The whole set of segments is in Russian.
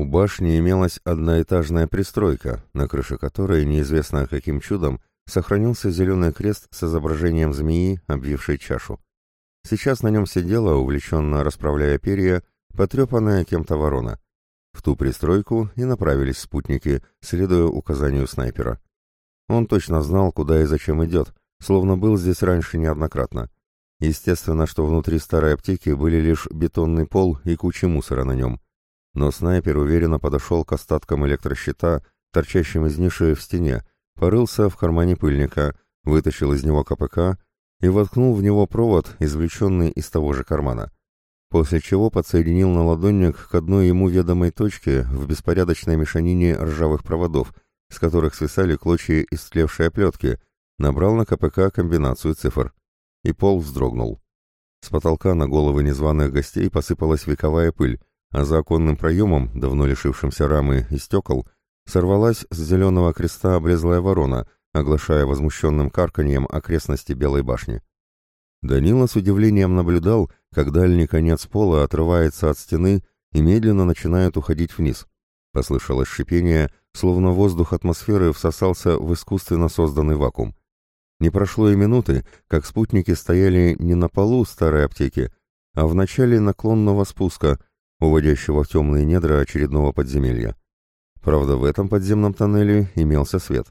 У башни имелась одноэтажная пристройка, на крыше которой неизвестно каким чудом сохранился зеленый крест с изображением змеи, обвившей чашу. Сейчас на нем сидела, увлеченно расправляя перья, потрепанная кем-то ворона. В ту пристройку и направились спутники, следуя указанию снайпера. Он точно знал, куда и зачем идет, словно был здесь раньше неоднократно. Естественно, что внутри старой аптеки были лишь бетонный пол и куча мусора на нем. Но снайпер уверенно подошел к остаткам электрощита, торчащим из ниши в стене, порылся в кармане пыльника, вытащил из него КПК и воткнул в него провод, извлеченный из того же кармана. После чего подсоединил наладонник к одной ему ведомой точке в беспорядочной мешанине ржавых проводов, с которых свисали клочья истлевшей оплетки, набрал на КПК комбинацию цифр и пол вздрогнул. С потолка на головы незваных гостей посыпалась вековая пыль, а за оконным проемом, давно лишившимся рамы и стекол, сорвалась с зеленого креста облезлая ворона, оглашая возмущенным карканьем окрестности Белой башни. Данила с удивлением наблюдал, как дальний конец пола отрывается от стены и медленно начинает уходить вниз. Послышалось шипение, словно воздух атмосферы всосался в искусственно созданный вакуум. Не прошло и минуты, как спутники стояли не на полу старой аптеки, а в начале наклонного спуска, уводящего в темные недра очередного подземелья. Правда, в этом подземном тоннеле имелся свет.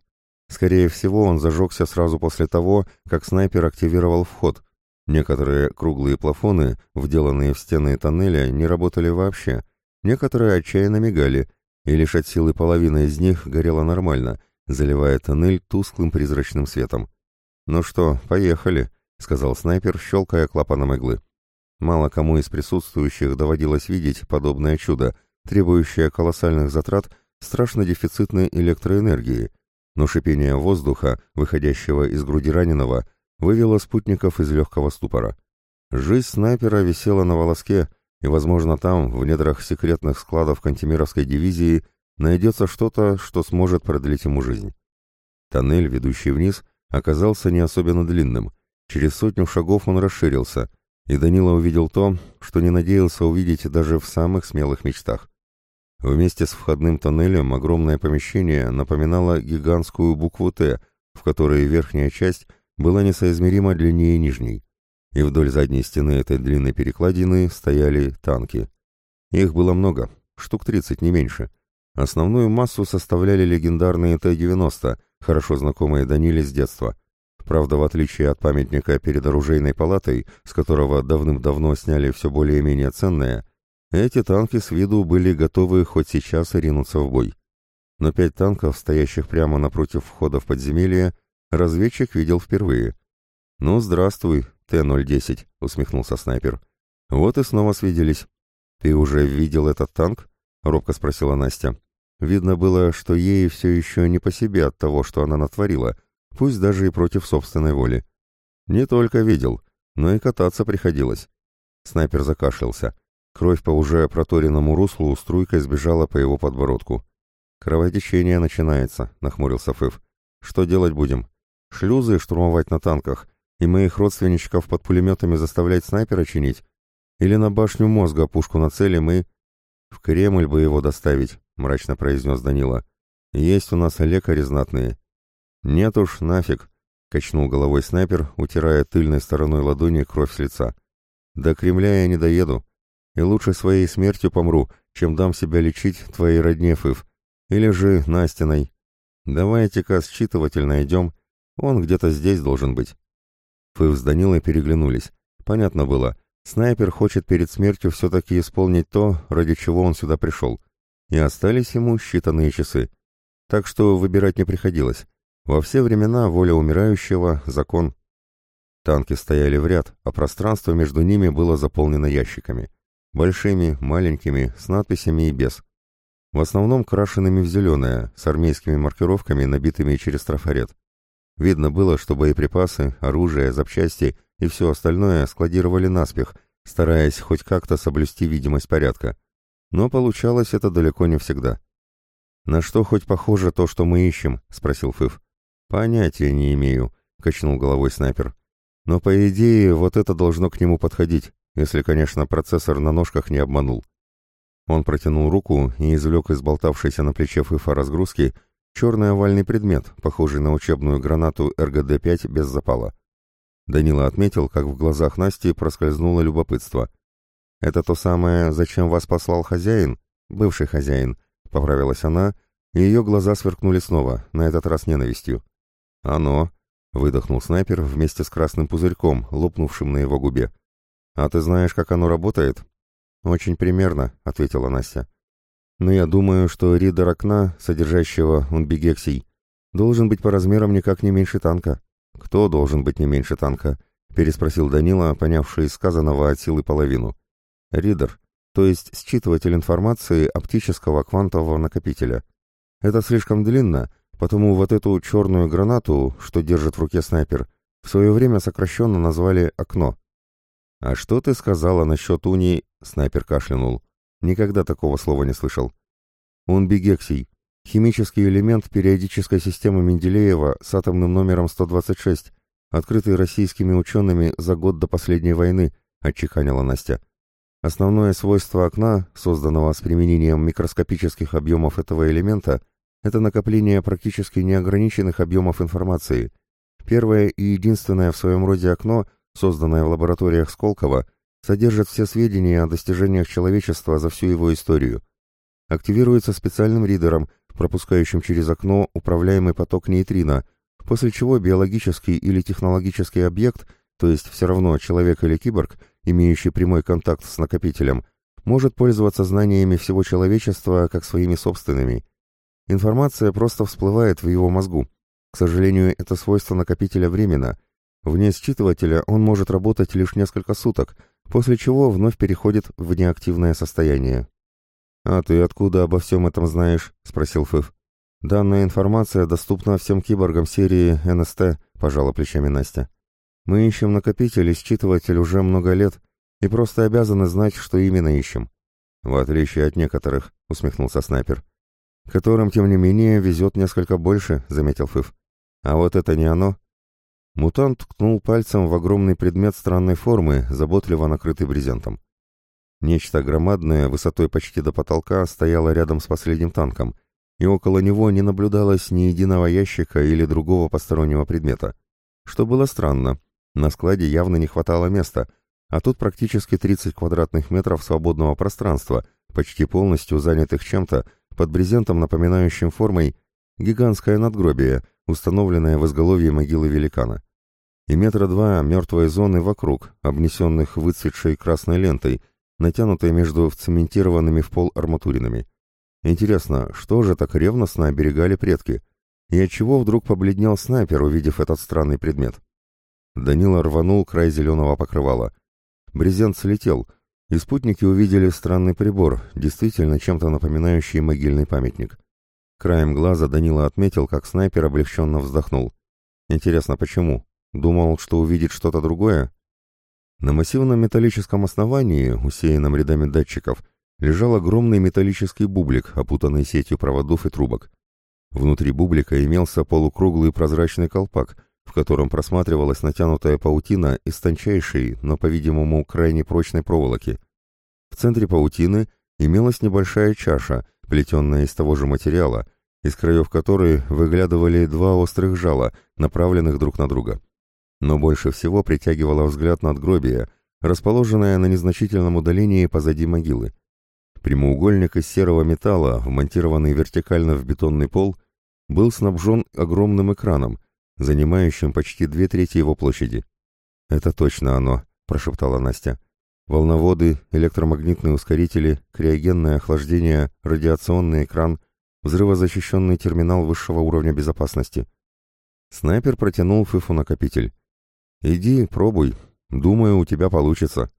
Скорее всего, он зажегся сразу после того, как снайпер активировал вход. Некоторые круглые плафоны, вделанные в стены тоннеля, не работали вообще. Некоторые отчаянно мигали, и лишь от силы половина из них горела нормально, заливая тоннель тусклым призрачным светом. «Ну что, поехали», — сказал снайпер, щелкая клапаном иглы. Мало кому из присутствующих доводилось видеть подобное чудо, требующее колоссальных затрат страшно дефицитной электроэнергии, но шипение воздуха, выходящего из груди раненого, вывело спутников из легкого ступора. Жизнь снайпера висела на волоске, и, возможно, там, в недрах секретных складов Кантемировской дивизии, найдется что-то, что сможет продлить ему жизнь. Тоннель, ведущий вниз, оказался не особенно длинным. Через сотню шагов он расширился, и Данила увидел то, что не надеялся увидеть даже в самых смелых мечтах. Вместе с входным тоннелем огромное помещение напоминало гигантскую букву «Т», в которой верхняя часть была несоизмеримо длиннее нижней. И вдоль задней стены этой длинной перекладины стояли танки. Их было много, штук 30, не меньше. Основную массу составляли легендарные Т-90, хорошо знакомые Даниле с детства. Правда, в отличие от памятника перед оружейной палатой, с которого давным-давно сняли все более-менее ценное, эти танки с виду были готовы хоть сейчас ринуться в бой. Но пять танков, стоящих прямо напротив входа в подземелье, разведчик видел впервые. «Ну, здравствуй, Т-010», — усмехнулся снайпер. «Вот и снова свиделись». «Ты уже видел этот танк?» — робко спросила Настя. Видно было, что ей все еще не по себе от того, что она натворила, пусть даже и против собственной воли. Не только видел, но и кататься приходилось. Снайпер закашлялся. Кровь по уже проторенному руслу струйкой сбежала по его подбородку. «Кровотечение начинается», — нахмурился Фыв. «Что делать будем? Шлюзы штурмовать на танках и моих родственничков под пулеметами заставлять снайпера чинить? Или на башню мозга пушку нацелим и...» «В Кремль бы его доставить», — мрачно произнес Данила. «Есть у нас лекари знатные». «Нет уж, нафиг», — качнул головой снайпер, утирая тыльной стороной ладони кровь с лица. «До Кремля я не доеду, и лучше своей смертью помру, чем дам себя лечить твоей родне, Фыв, или же Настиной. Давайте-ка считыватель найдем, он где-то здесь должен быть». Фыв с Данилой переглянулись. Понятно было, Снайпер хочет перед смертью все-таки исполнить то, ради чего он сюда пришел. И остались ему считанные часы. Так что выбирать не приходилось. Во все времена воля умирающего — закон. Танки стояли в ряд, а пространство между ними было заполнено ящиками. Большими, маленькими, с надписями и без. В основном крашенными в зеленое, с армейскими маркировками, набитыми через трафарет. Видно было, что боеприпасы, оружие, запчасти — и все остальное складировали наспех, стараясь хоть как-то соблюсти видимость порядка. Но получалось это далеко не всегда. «На что хоть похоже то, что мы ищем?» — спросил Фыв. «Понятия не имею», — качнул головой снайпер. «Но по идее вот это должно к нему подходить, если, конечно, процессор на ножках не обманул». Он протянул руку и извлек из болтавшейся на плече Фыфа разгрузки черный овальный предмет, похожий на учебную гранату РГД-5 без запала. Данила отметил, как в глазах Насти проскользнуло любопытство. «Это то самое, зачем вас послал хозяин? Бывший хозяин», — поправилась она, и ее глаза сверкнули снова, на этот раз ненавистью. «Оно», — выдохнул снайпер вместе с красным пузырьком, лопнувшим на его губе. «А ты знаешь, как оно работает?» «Очень примерно», — ответила Настя. «Но я думаю, что ридер окна, содержащего унбигексий, должен быть по размерам никак не меньше танка». «Кто должен быть не меньше танка?» — переспросил Данила, понявший из сказанного от силы половину. «Ридер, то есть считыватель информации оптического квантового накопителя. Это слишком длинно, потому вот эту черную гранату, что держит в руке снайпер, в свое время сокращенно назвали «окно». «А что ты сказала насчет уни?» — снайпер кашлянул. «Никогда такого слова не слышал». «Унбигексий. Химический элемент периодической системы Менделеева с атомным номером 126, открытый российскими учеными за год до последней войны, отчеканила Настя. Основное свойство окна, созданного с применением микроскопических объемов этого элемента, это накопление практически неограниченных объемов информации. Первое и единственное в своем роде окно, созданное в лабораториях Сколково, содержит все сведения о достижениях человечества за всю его историю. Активируется специальным ридером, пропускающим через окно управляемый поток нейтрино, после чего биологический или технологический объект, то есть все равно человек или киборг, имеющий прямой контакт с накопителем, может пользоваться знаниями всего человечества как своими собственными. Информация просто всплывает в его мозгу. К сожалению, это свойство накопителя временно. Вне считывателя он может работать лишь несколько суток, после чего вновь переходит в неактивное состояние. «А ты откуда обо всем этом знаешь?» — спросил Фыф. «Данная информация доступна всем киборгам серии НСТ», — пожала плечами Настя. «Мы ищем накопитель и считыватель уже много лет и просто обязаны знать, что именно ищем». «В отличие от некоторых», — усмехнулся снайпер. «Которым, тем не менее, везет несколько больше», — заметил Фыф. «А вот это не оно». Мутант ткнул пальцем в огромный предмет странной формы, заботливо накрытый брезентом. Нечто громадное, высотой почти до потолка, стояло рядом с последним танком, и около него не наблюдалось ни единого ящика или другого постороннего предмета. Что было странно, на складе явно не хватало места, а тут практически 30 квадратных метров свободного пространства, почти полностью занятых чем-то, под брезентом, напоминающим формой гигантское надгробие, установленное в изголовье могилы великана. И метра два мертвой зоны вокруг, обнесенных выцветшей красной лентой, натянутые между вцементированными в пол арматуринами. Интересно, что же так ревностно оберегали предки? И отчего вдруг побледнел снайпер, увидев этот странный предмет? Данила рванул край зеленого покрывала. Брезент слетел, и спутники увидели странный прибор, действительно чем-то напоминающий могильный памятник. Краем глаза Данила отметил, как снайпер облегченно вздохнул. Интересно, почему? Думал, что увидит что-то другое? На массивном металлическом основании, усеянном рядами датчиков, лежал огромный металлический бублик, опутанный сетью проводов и трубок. Внутри бублика имелся полукруглый прозрачный колпак, в котором просматривалась натянутая паутина из тончайшей, но, по-видимому, крайне прочной проволоки. В центре паутины имелась небольшая чаша, плетенная из того же материала, из краев которой выглядывали два острых жала, направленных друг на друга. Но больше всего притягивало взгляд надгробие, расположенное на незначительном удалении позади могилы. Прямоугольник из серого металла, вмонтированный вертикально в бетонный пол, был снабжен огромным экраном, занимающим почти две трети его площади. «Это точно оно», — прошептала Настя. «Волноводы, электромагнитные ускорители, криогенное охлаждение, радиационный экран, взрывозащищенный терминал высшего уровня безопасности». Снайпер протянул Фифу накопитель. «Иди, пробуй. Думаю, у тебя получится».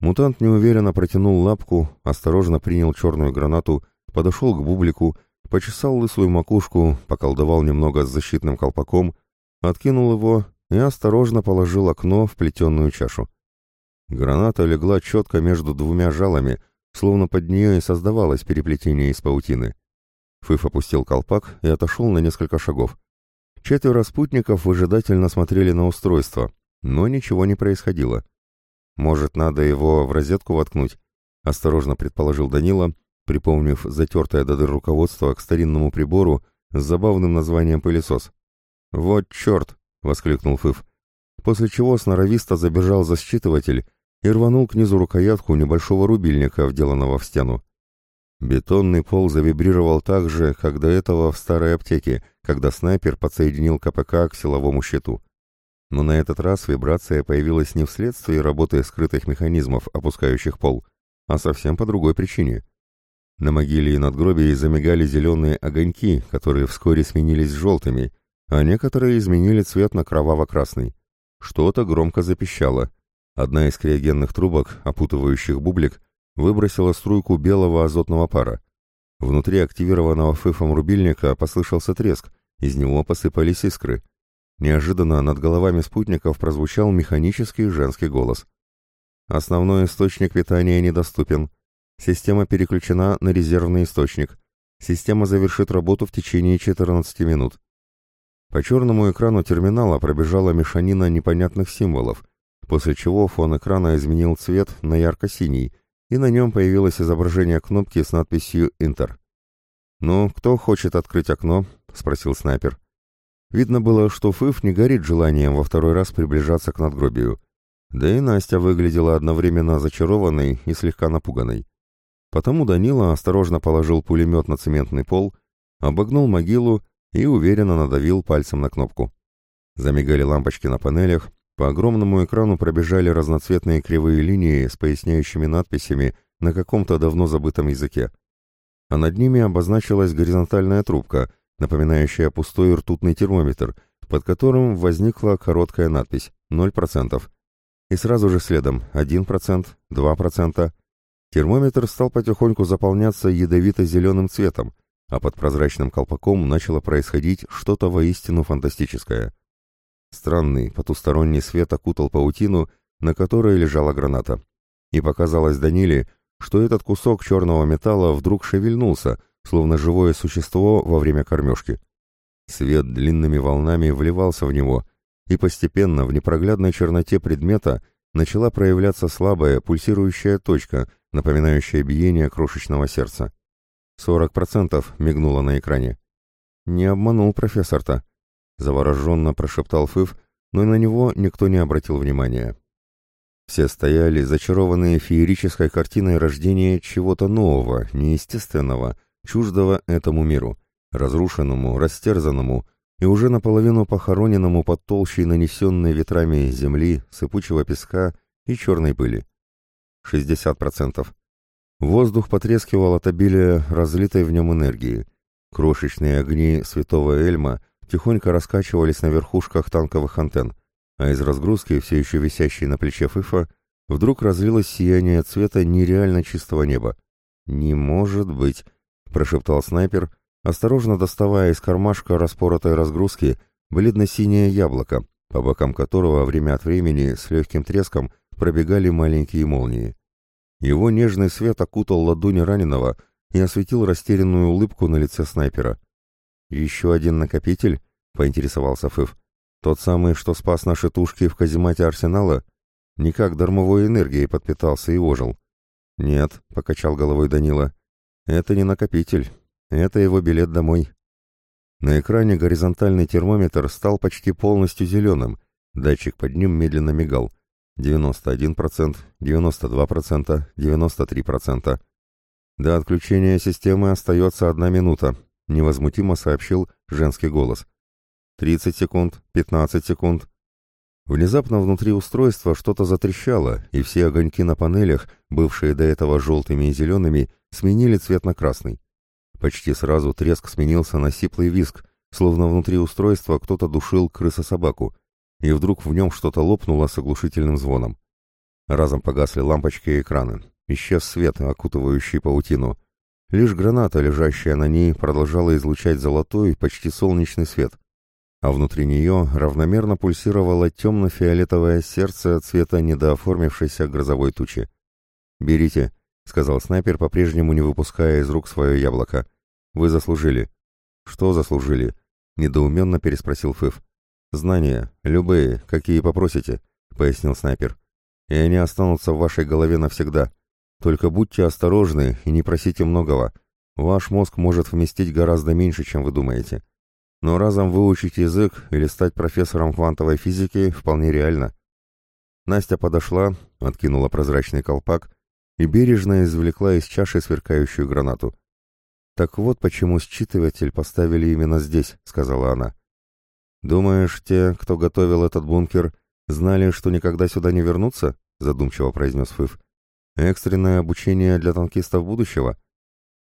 Мутант неуверенно протянул лапку, осторожно принял черную гранату, подошел к бублику, почесал лысую макушку, поколдовал немного с защитным колпаком, откинул его и осторожно положил окно в плетеную чашу. Граната легла четко между двумя жалами, словно под нее и создавалось переплетение из паутины. Фыф опустил колпак и отошел на несколько шагов. Четверо спутников выжидательно смотрели на устройство, но ничего не происходило. «Может, надо его в розетку воткнуть?» осторожно предположил Данила, припомнив затертое до дыр руководство к старинному прибору с забавным названием пылесос. «Вот черт!» — воскликнул Фыф, после чего сноровисто забежал за считыватель и рванул к низу рукоятку небольшого рубильника, вделанного в стену. Бетонный пол завибрировал так же, как до этого в старой аптеке, когда снайпер подсоединил КПК к силовому щиту. Но на этот раз вибрация появилась не вследствие работы скрытых механизмов, опускающих пол, а совсем по другой причине. На могиле и надгробии замигали зеленые огоньки, которые вскоре сменились желтыми, а некоторые изменили цвет на кроваво-красный. Что-то громко запищало. Одна из криогенных трубок, опутывающих бублик, выбросила струйку белого азотного пара. Внутри активированного фыфом рубильника послышался треск, из него посыпались искры. Неожиданно над головами спутников прозвучал механический женский голос. Основной источник питания недоступен. Система переключена на резервный источник. Система завершит работу в течение 14 минут. По черному экрану терминала пробежала мешанина непонятных символов, после чего фон экрана изменил цвет на ярко-синий, и на нем появилось изображение кнопки с надписью «Интер». «Ну, кто хочет открыть окно?» — спросил снайпер. Видно было, что Фыф не горит желанием во второй раз приближаться к надгробию. Да и Настя выглядела одновременно зачарованной и слегка напуганной. Потому Данила осторожно положил пулемет на цементный пол, обогнул могилу и уверенно надавил пальцем на кнопку. Замигали лампочки на панелях, по огромному экрану пробежали разноцветные кривые линии с поясняющими надписями на каком-то давно забытом языке. А над ними обозначилась горизонтальная трубка, напоминающая пустой ртутный термометр, под которым возникла короткая надпись «0%». И сразу же следом 1%, 2%. Термометр стал потихоньку заполняться ядовито-зеленым цветом, а под прозрачным колпаком начало происходить что-то воистину фантастическое. Странный потусторонний свет окутал паутину, на которой лежала граната. И показалось Даниле, что этот кусок черного металла вдруг шевельнулся, словно живое существо во время кормежки. Свет длинными волнами вливался в него, и постепенно в непроглядной черноте предмета начала проявляться слабая пульсирующая точка, напоминающая биение крошечного сердца. «Сорок процентов», — мигнуло на экране. «Не обманул профессор-то», — завороженно прошептал Фыв, но на него никто не обратил внимания. Все стояли, зачарованные феерической картиной рождения чего-то нового, неестественного, чуждого этому миру, разрушенному, растерзанному и уже наполовину похороненному под толщей нанесенной ветрами земли, сыпучего песка и черной пыли. 60%. Воздух потрескивал от обилия разлитой в нем энергии. Крошечные огни святого Эльма тихонько раскачивались на верхушках танковых антенн, а из разгрузки, все еще висящей на плече Фыфа, вдруг разлилось сияние цвета нереально чистого неба. «Не может быть!» — прошептал снайпер, осторожно доставая из кармашка распоротой разгрузки бледно-синее яблоко, по бокам которого время от времени с легким треском пробегали маленькие молнии. Его нежный свет окутал ладони раненого и осветил растерянную улыбку на лице снайпера. «Еще один накопитель?» — поинтересовался Фыв. «Тот самый, что спас наши тушки в каземате арсенала? Никак дармовой энергией подпитался и ожил». «Нет», — покачал головой Данила. «Это не накопитель. Это его билет домой». На экране горизонтальный термометр стал почти полностью зеленым, датчик под ним медленно мигал — 91%, 92%, 93%. До отключения системы остается одна минута, невозмутимо сообщил женский голос. 30 секунд, 15 секунд. Внезапно внутри устройства что-то затрещало, и все огоньки на панелях, бывшие до этого желтыми и зелеными, сменили цвет на красный. Почти сразу треск сменился на сиплый визг, словно внутри устройства кто-то душил крыса-собаку и вдруг в нем что-то лопнуло с оглушительным звоном. Разом погасли лампочки и экраны. Исчез свет, окутывающий паутину. Лишь граната, лежащая на ней, продолжала излучать золотой, почти солнечный свет. А внутри нее равномерно пульсировало темно-фиолетовое сердце цвета недооформившейся грозовой тучи. «Берите», — сказал снайпер, по-прежнему не выпуская из рук свое яблоко. «Вы заслужили». «Что заслужили?» — недоуменно переспросил Фыф. «Знания, любые, какие попросите», — пояснил снайпер. «И они останутся в вашей голове навсегда. Только будьте осторожны и не просите многого. Ваш мозг может вместить гораздо меньше, чем вы думаете. Но разом выучить язык или стать профессором квантовой физики вполне реально. Настя подошла, откинула прозрачный колпак и бережно извлекла из чаши сверкающую гранату. «Так вот почему считыватель поставили именно здесь», — сказала она. «Думаешь, те, кто готовил этот бункер, знали, что никогда сюда не вернутся?» — задумчиво произнес Фыф. «Экстренное обучение для танкистов будущего?»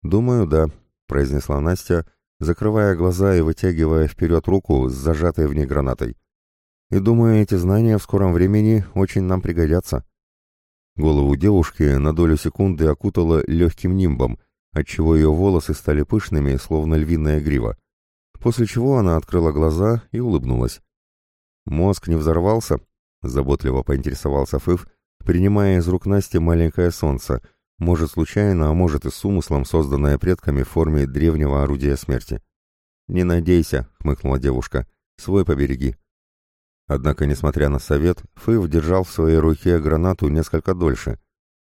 «Думаю, да», — произнесла Настя, закрывая глаза и вытягивая вперед руку с зажатой в ней гранатой. «И думаю, эти знания в скором времени очень нам пригодятся». Голову девушки на долю секунды окутало легким нимбом, отчего ее волосы стали пышными, словно львиная грива. После чего она открыла глаза и улыбнулась. «Мозг не взорвался?» — заботливо поинтересовался Фыв, принимая из рук Насти маленькое солнце, может случайно, а может и с умыслом, созданное предками в форме древнего орудия смерти. «Не надейся», — хмыкнула девушка, — «свой побереги». Однако, несмотря на совет, Фыв держал в своей руке гранату несколько дольше.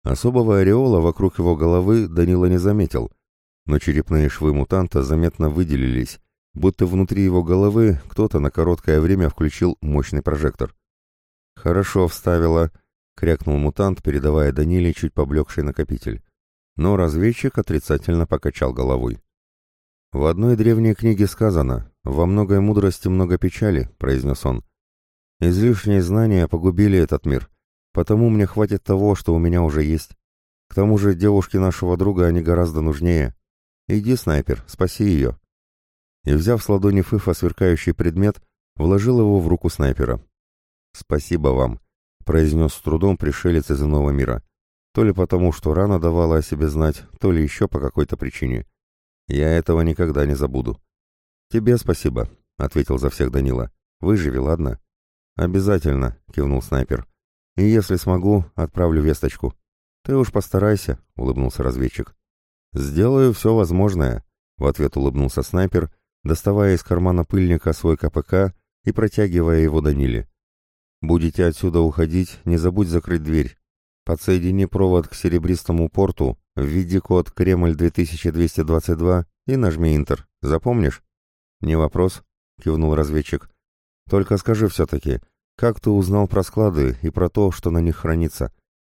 Особого ореола вокруг его головы Данила не заметил, но черепные швы мутанта заметно выделились, будто внутри его головы кто-то на короткое время включил мощный прожектор. «Хорошо вставила», — крякнул мутант, передавая Даниле чуть поблекший накопитель. Но разведчик отрицательно покачал головой. «В одной древней книге сказано «Во многой мудрости много печали», — произнес он. Излишние знания погубили этот мир, потому мне хватит того, что у меня уже есть. К тому же девушки нашего друга они гораздо нужнее. Иди, снайпер, спаси ее». И, взяв с ладони Фыфа сверкающий предмет, вложил его в руку снайпера. «Спасибо вам», — произнес с трудом пришелец из иного мира. То ли потому, что рана давала о себе знать, то ли еще по какой-то причине. «Я этого никогда не забуду». «Тебе спасибо», — ответил за всех Данила. «Выживи, ладно?» «Обязательно», — кивнул снайпер. «И если смогу, отправлю весточку». «Ты уж постарайся», — улыбнулся разведчик. «Сделаю все возможное», — в ответ улыбнулся снайпер, доставая из кармана пыльника свой КПК и протягивая его Даниле. «Будете отсюда уходить, не забудь закрыть дверь. Подсоедини провод к серебристому порту, введи код Кремль-2222 и нажми Интер. Запомнишь?» «Не вопрос», — кивнул разведчик. Только скажи все-таки, как ты узнал про склады и про то, что на них хранится?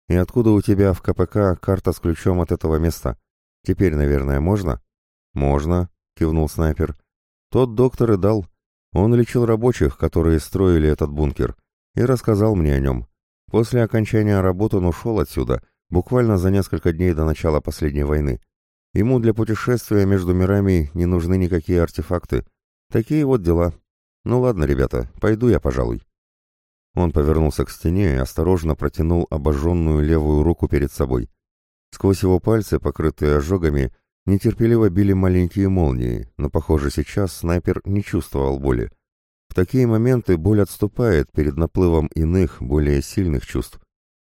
И откуда у тебя в КПК карта с ключом от этого места? Теперь, наверное, можно? Можно, кивнул снайпер. Тот доктор и дал. Он лечил рабочих, которые строили этот бункер, и рассказал мне о нем. После окончания работы он ушел отсюда, буквально за несколько дней до начала последней войны. Ему для путешествия между мирами не нужны никакие артефакты. Такие вот дела. «Ну ладно, ребята, пойду я, пожалуй». Он повернулся к стене и осторожно протянул обожженную левую руку перед собой. Сквозь его пальцы, покрытые ожогами, нетерпеливо били маленькие молнии, но, похоже, сейчас снайпер не чувствовал боли. В такие моменты боль отступает перед наплывом иных, более сильных чувств.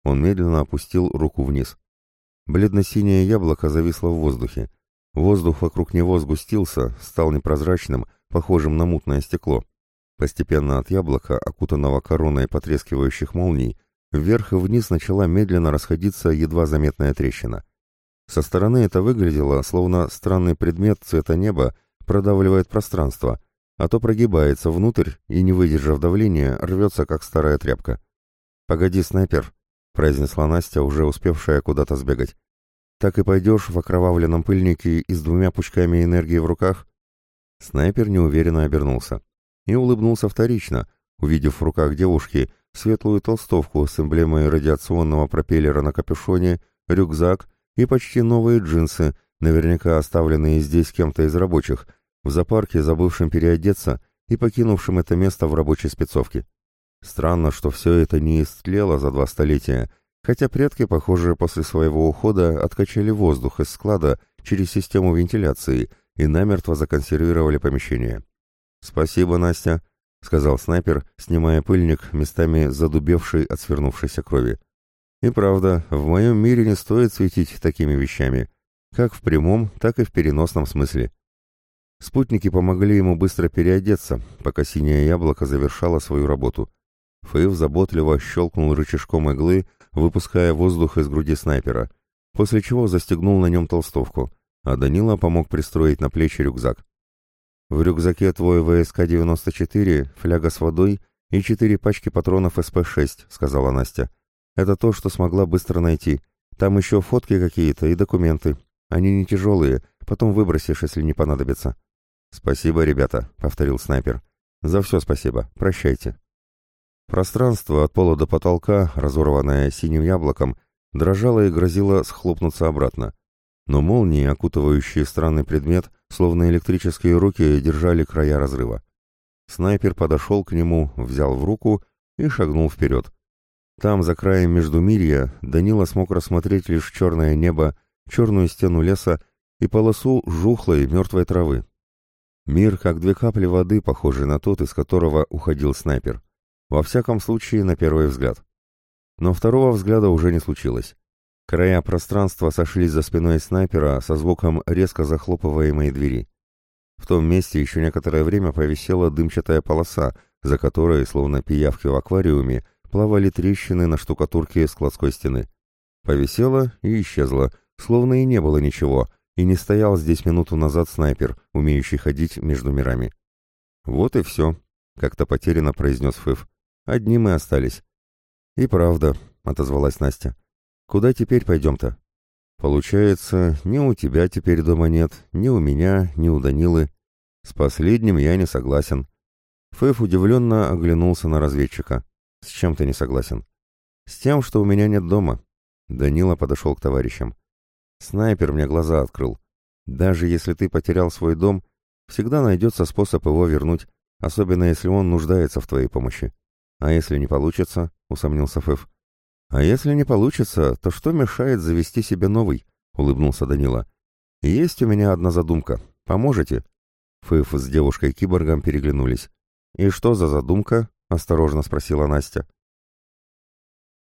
Он медленно опустил руку вниз. Бледно-синее яблоко зависло в воздухе. Воздух вокруг него сгустился, стал непрозрачным, похожим на мутное стекло. Постепенно от яблока, окутанного короной потрескивающих молний, вверх и вниз начала медленно расходиться едва заметная трещина. Со стороны это выглядело, словно странный предмет цвета неба продавливает пространство, а то прогибается внутрь и, не выдержав давления, рвется, как старая тряпка. «Погоди, снайпер», — произнесла Настя, уже успевшая куда-то сбегать. «Так и пойдешь в окровавленном пыльнике и с двумя пучками энергии в руках?» Снайпер неуверенно обернулся и улыбнулся вторично, увидев в руках девушки светлую толстовку с эмблемой радиационного пропеллера на капюшоне, рюкзак и почти новые джинсы, наверняка оставленные здесь кем-то из рабочих, в зоопарке забывшим переодеться и покинувшим это место в рабочей спецовке. Странно, что все это не истлело за два столетия, хотя предки, похоже, после своего ухода откачали воздух из склада через систему вентиляции и намертво законсервировали помещение. «Спасибо, Настя», — сказал снайпер, снимая пыльник, местами задубевший от свернувшейся крови. «И правда, в моем мире не стоит светить такими вещами, как в прямом, так и в переносном смысле». Спутники помогли ему быстро переодеться, пока синее яблоко завершало свою работу. Фейв заботливо щелкнул рычажком иглы, выпуская воздух из груди снайпера, после чего застегнул на нем толстовку, а Данила помог пристроить на плечи рюкзак. «В рюкзаке твой ВСК-94, фляга с водой и четыре пачки патронов СП-6», — сказала Настя. «Это то, что смогла быстро найти. Там еще фотки какие-то и документы. Они не тяжелые, потом выбросишь, если не понадобится». «Спасибо, ребята», — повторил снайпер. «За все спасибо. Прощайте». Пространство от пола до потолка, разорванное синим яблоком, дрожало и грозило схлопнуться обратно. Но молнии, окутывающие странный предмет, словно электрические руки, держали края разрыва. Снайпер подошел к нему, взял в руку и шагнул вперед. Там, за краем Междумирья, Данила смог рассмотреть лишь черное небо, черную стену леса и полосу жухлой мертвой травы. Мир, как две капли воды, похожий на тот, из которого уходил снайпер. Во всяком случае, на первый взгляд. Но второго взгляда уже не случилось. Края пространства сошлись за спиной снайпера со звуком резко захлопываемой двери. В том месте еще некоторое время повисела дымчатая полоса, за которой, словно пиявки в аквариуме, плавали трещины на штукатурке складской стены. Повисела и исчезла, словно и не было ничего — и не стоял здесь минуту назад снайпер, умеющий ходить между мирами. «Вот и все», — как-то потерянно произнес Фыв. «Одни мы остались». «И правда», — отозвалась Настя. «Куда теперь пойдем-то?» «Получается, ни у тебя теперь дома нет, ни у меня, ни у Данилы. С последним я не согласен». Фэф удивленно оглянулся на разведчика. «С чем ты не согласен?» «С тем, что у меня нет дома». Данила подошел к товарищам. Снайпер мне глаза открыл. Даже если ты потерял свой дом, всегда найдется способ его вернуть, особенно если он нуждается в твоей помощи. А если не получится, усомнился Фэф. А если не получится, то что мешает завести себе новый? улыбнулся Данила. Есть у меня одна задумка. Поможете? Фэф с девушкой-киборгом переглянулись. «И что за задумка?» — осторожно спросила Настя.